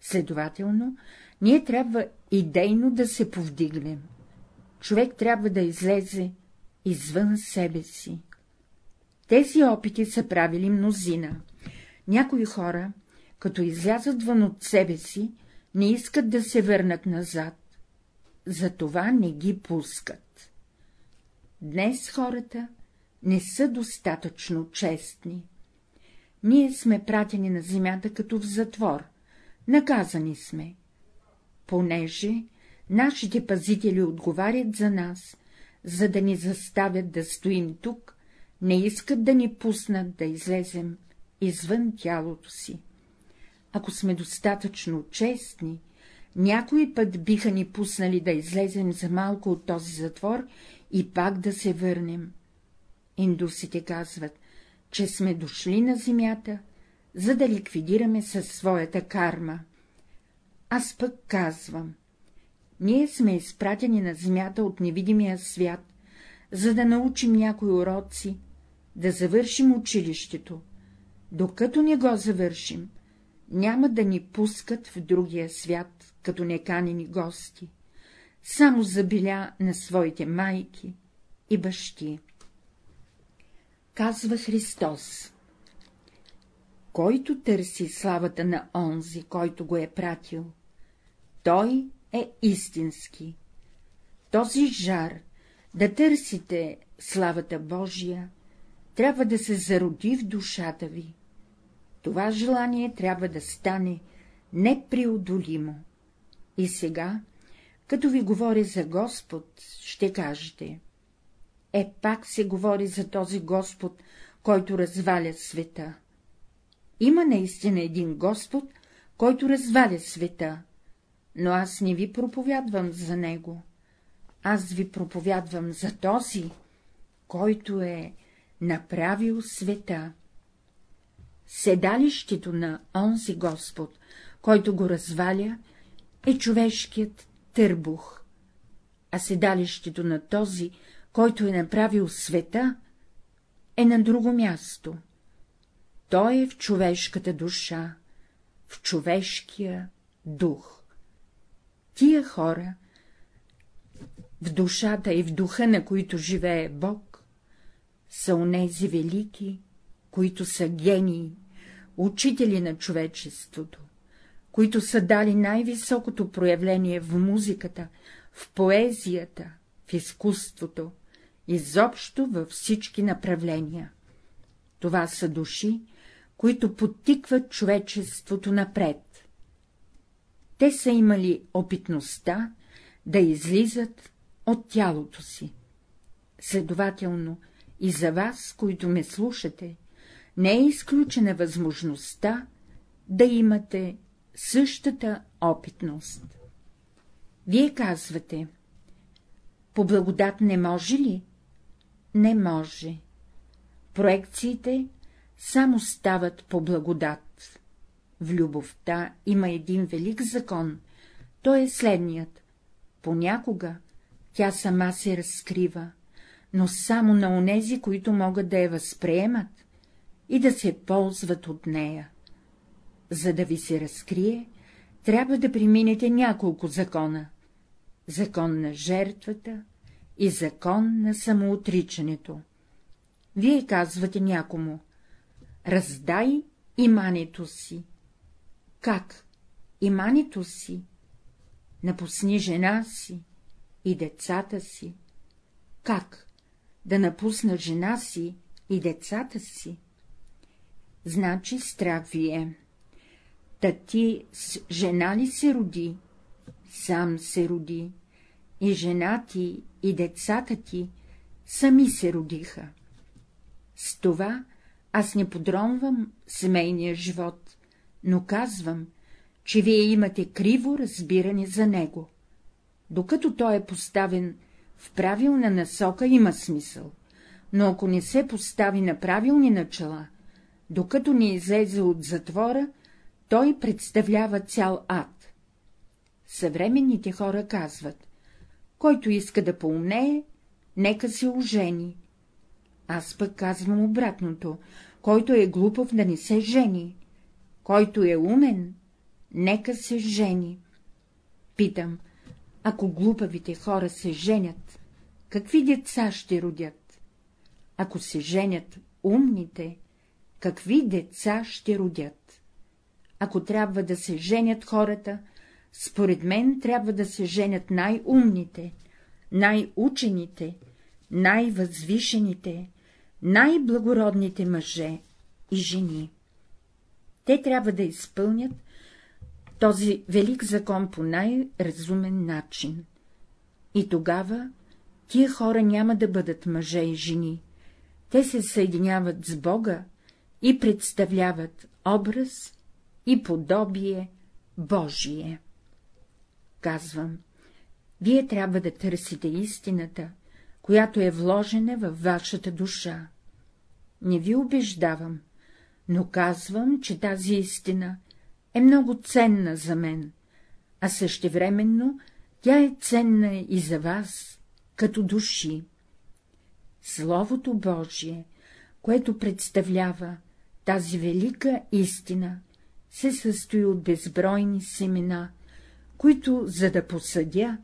Следователно, ние трябва идейно да се повдигнем. Човек трябва да излезе извън себе си. Тези опити са правили мнозина. Някои хора, като излязат вън от себе си, не искат да се върнат назад, затова не ги пускат. Днес хората не са достатъчно честни. Ние сме пратени на земята като в затвор, наказани сме. Понеже нашите пазители отговарят за нас, за да ни заставят да стоим тук, не искат да ни пуснат да излезем извън тялото си. Ако сме достатъчно честни, някой път биха ни пуснали да излезем за малко от този затвор и пак да се върнем. Индусите казват, че сме дошли на земята, за да ликвидираме със своята карма. Аз пък казвам, ние сме изпратени на земята от невидимия свят, за да научим някои уроци, да завършим училището. Докато не го завършим, няма да ни пускат в другия свят, като неканени гости, само забиля на своите майки и бащи. Казва Христос Който търси славата на онзи, който го е пратил, той е истински. Този жар, да търсите славата Божия, трябва да се зароди в душата ви. Това желание трябва да стане непреодолимо. И сега, като ви говоря за Господ, ще кажете — е, пак се говори за този Господ, който разваля света. Има наистина един Господ, който разваля света, но аз не ви проповядвам за него. Аз ви проповядвам за този, който е направил света. Седалището на онзи Господ, който го разваля, е човешкият търбух, а седалището на този, който е направил света, е на друго място. Той е в човешката душа, в човешкия дух. Тия хора, в душата и в духа, на които живее Бог, са онези велики, които са гении, учители на човечеството, които са дали най-високото проявление в музиката, в поезията, в изкуството, изобщо във всички направления. Това са души, които подтикват човечеството напред. Те са имали опитността да излизат от тялото си. Следователно, и за вас, които ме слушате, не е изключена възможността да имате същата опитност. Вие казвате, по благодат не може ли? Не може. Проекциите само стават по благодат. В любовта има един велик закон, той е следният. Понякога тя сама се разкрива, но само на онези, които могат да я възприемат и да се ползват от нея. За да ви се разкрие, трябва да преминете няколко закона — закон на жертвата и закон на самоотричането. Вие казвате някому — раздай имането си. Как? Имането си? Напусни жена си и децата си. Как? Да напусна жена си и децата си? Значи страх ви е. Та ти с жена ли се роди? Сам се роди. И жена ти, и децата ти сами се родиха. С това аз не подронвам семейния живот, но казвам, че вие имате криво разбиране за него. Докато той е поставен в правилна насока, има смисъл, но ако не се постави на правилни начала, докато не излезе от затвора, той представлява цял ад. Съвременните хора казват, който иска да поумнее, нека се ожени. Аз пък казвам обратното, който е глупав да не се жени, който е умен, нека се жени. Питам, ако глупавите хора се женят, какви деца ще родят? Ако се женят умните, какви деца ще родят? Ако трябва да се женят хората, според мен трябва да се женят най-умните, най-учените, най-възвишените, най-благородните мъже и жени. Те трябва да изпълнят този велик закон по най-разумен начин. И тогава тия хора няма да бъдат мъже и жени, те се съединяват с Бога и представляват образ и подобие Божие. Казвам, вие трябва да търсите истината, която е вложена във вашата душа. Не ви убеждавам, но казвам, че тази истина е много ценна за мен, а същевременно тя е ценна и за вас, като души. Словото Божие, което представлява тази велика истина, се състои от безбройни семена, които, за да посъдя,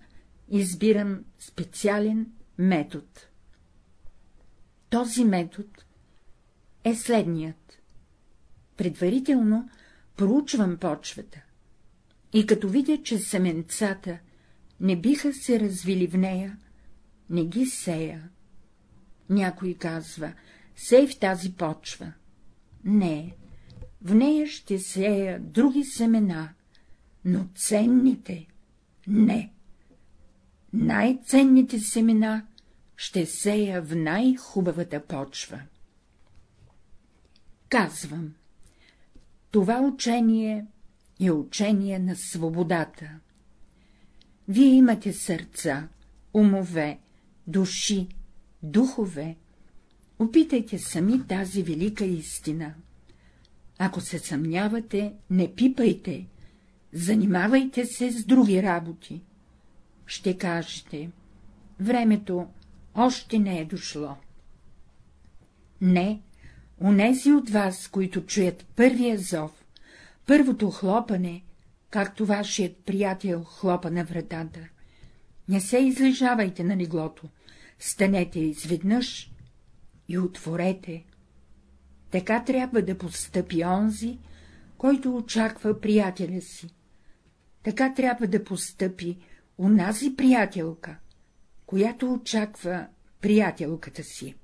избирам специален метод. Този метод е следният. Предварително проучвам почвата и като видя, че семенцата не биха се развили в нея, не ги сея. Някой казва, сей в тази почва. Не, в нея ще сея други семена, но ценните — не. Най-ценните семена ще сея в най-хубавата почва. Казвам, това учение е учение на свободата. Вие имате сърца, умове, души, духове. Опитайте сами тази велика истина. Ако се съмнявате, не пипайте, занимавайте се с други работи. Ще кажете, времето още не е дошло. Не, онези от вас, които чуят първия зов, първото хлопане, както вашият приятел хлопа на вратата, не се излежавайте на леглото, станете изведнъж и отворете. Така трябва да постъпи онзи, който очаква приятеля си. Така трябва да постъпи унази приятелка, която очаква приятелката си.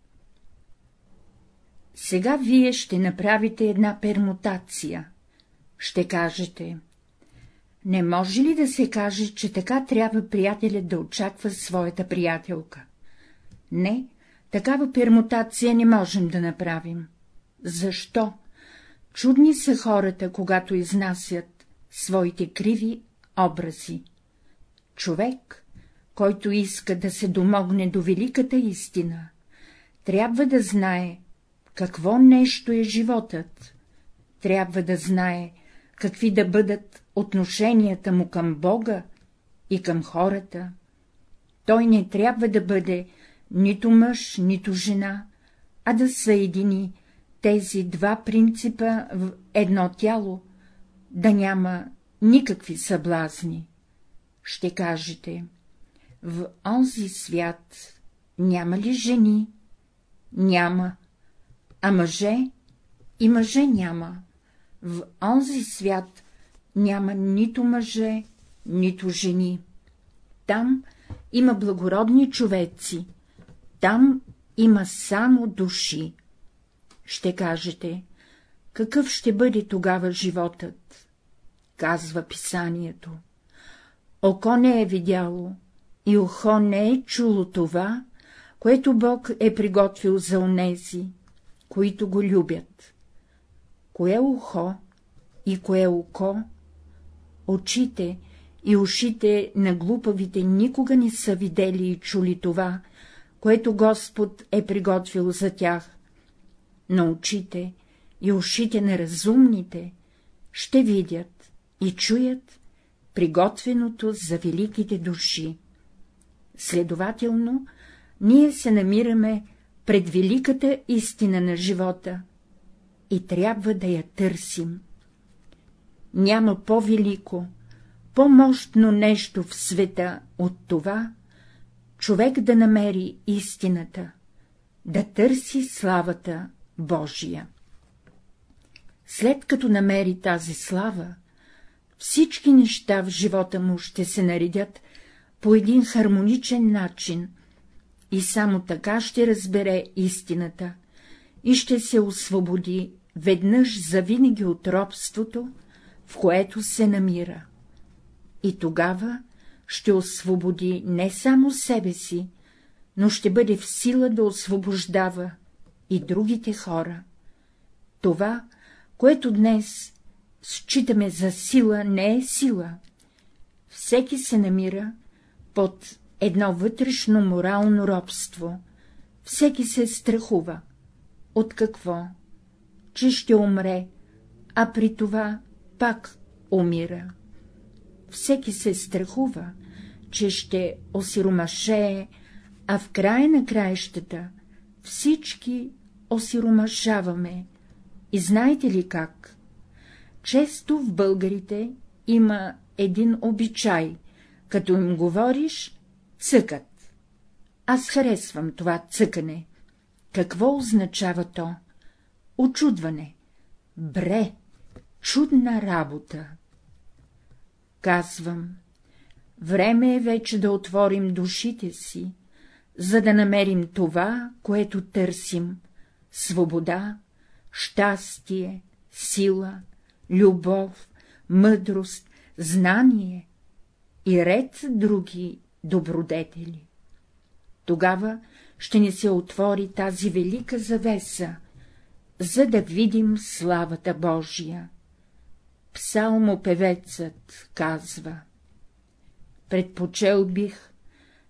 Сега вие ще направите една пермутация. Ще кажете, не може ли да се каже, че така трябва приятелят да очаква своята приятелка? Не, такава пермутация не можем да направим. Защо? Чудни са хората, когато изнасят своите криви образи. Човек, който иска да се домогне до великата истина, трябва да знае, какво нещо е животът, трябва да знае, какви да бъдат отношенията му към Бога и към хората. Той не трябва да бъде нито мъж, нито жена, а да съедини тези два принципа в едно тяло, да няма никакви съблазни. Ще кажете, в онзи свят няма ли жени? Няма. А мъже? И мъже няма. В онзи свят няма нито мъже, нито жени. Там има благородни човеци, там има само души. Ще кажете, какъв ще бъде тогава животът? Казва писанието. Око не е видяло и ухо не е чуло това, което Бог е приготвил за онези, които го любят. Кое ухо и кое око? Очите и ушите на глупавите никога не са видели и чули това, което Господ е приготвил за тях, но очите и ушите на разумните ще видят и чуят приготвеното за великите души. Следователно, ние се намираме пред великата истина на живота и трябва да я търсим. Няма по-велико, по-мощно нещо в света от това, човек да намери истината, да търси славата Божия. След като намери тази слава, всички неща в живота му ще се наредят по един хармоничен начин и само така ще разбере истината и ще се освободи веднъж завинаги от робството, в което се намира. И тогава ще освободи не само себе си, но ще бъде в сила да освобождава и другите хора. Това, което днес считаме за сила, не е сила. Всеки се намира под едно вътрешно морално робство, всеки се страхува. От какво? Че ще умре, а при това пак умира. Всеки се страхува, че ще осиромашее, а в края на краищата всички осиромашаваме. И знаете ли как? Често в българите има един обичай, като им говориш, цъкат. Аз харесвам това цъкане. Какво означава то? Очудване. Бре, чудна работа. Казвам, време е вече да отворим душите си, за да намерим това, което търсим — свобода, щастие, сила, любов, мъдрост, знание и ред други добродетели. Тогава ще ни се отвори тази велика завеса, за да видим славата Божия. Псалмопевецът казва Предпочел бих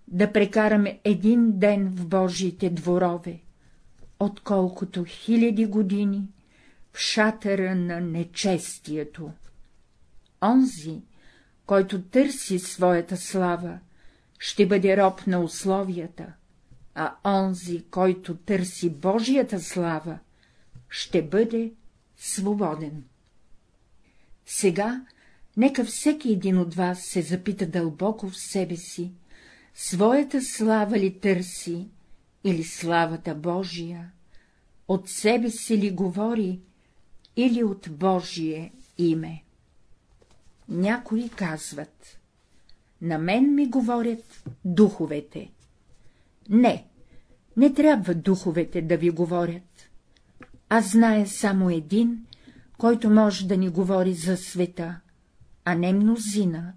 да прекараме един ден в Божиите дворове, отколкото хиляди години в шатъра на нечестието. Онзи, който търси своята слава, ще бъде роб на условията, а онзи, който търси Божията слава, ще бъде свободен. Сега нека всеки един от вас се запита дълбоко в себе си, своята слава ли търси или славата Божия, от себе си ли говори или от Божие име. Някои казват, на мен ми говорят духовете. Не, не трябва духовете да ви говорят. Аз зная само един, който може да ни говори за света, а не мнозина.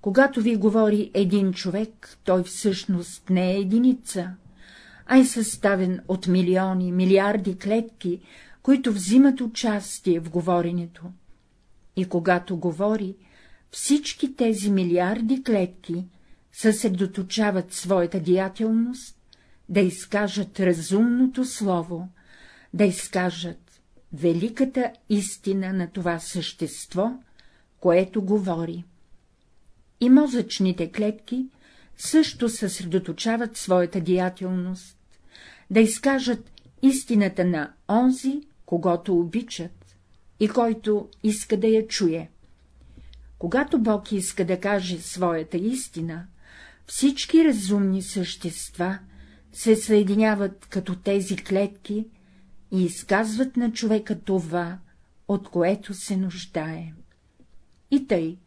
Когато ви говори един човек, той всъщност не е единица, а е съставен от милиони, милиарди клетки, които взимат участие в говоренето. И когато говори, всички тези милиарди клетки съсредоточават своята деятелност, да изкажат разумното слово, да изкажат великата истина на това същество, което говори. И мозъчните клетки също съсредоточават своята деятелност, да изкажат истината на онзи, когато обичат и който иска да я чуе. Когато Бог иска да каже своята истина, всички разумни същества се съединяват като тези клетки и изказват на човека това, от което се нуждае. И тъй,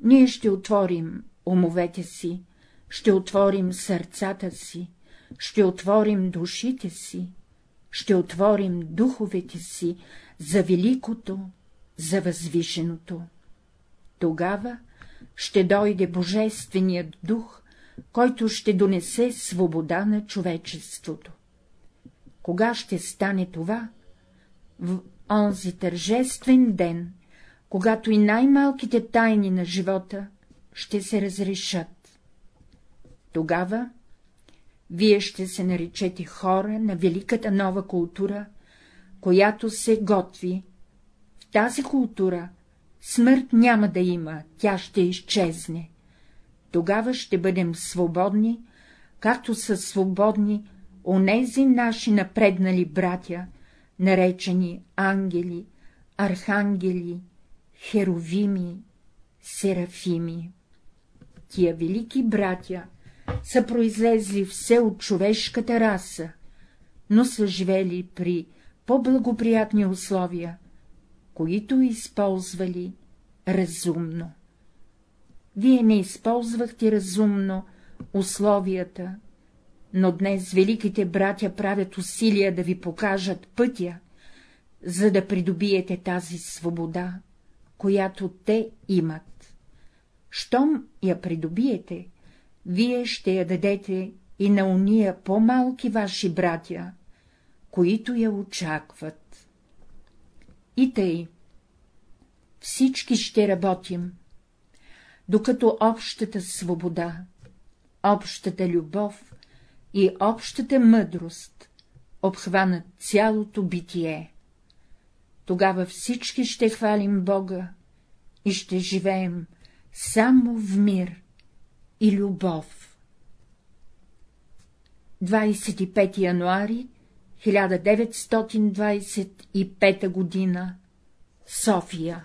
ние ще отворим умовете си, ще отворим сърцата си, ще отворим душите си, ще отворим духовете си за великото, за възвишеното. Тогава ще дойде Божественият дух, който ще донесе свобода на човечеството. Кога ще стане това? В онзи тържествен ден, когато и най-малките тайни на живота ще се разрешат. Тогава вие ще се наречете хора на великата нова култура, която се готви. В тази култура смърт няма да има, тя ще изчезне. Тогава ще бъдем свободни, както са свободни онези наши напреднали братя, наречени ангели, архангели, херовими, серафими. Тия велики братя са произлезли все от човешката раса, но са живели при по-благоприятни условия, които използвали разумно. Вие не използвахте разумно условията, но днес великите братя правят усилия да ви покажат пътя, за да придобиете тази свобода, която те имат. Щом я придобиете, вие ще я дадете и на уния по-малки ваши братя, които я очакват. И тъй. Всички ще работим, докато общата свобода, общата любов и общата мъдрост обхванат цялото битие. Тогава всички ще хвалим Бога и ще живеем само в мир и любов. 25 януари 1925 година София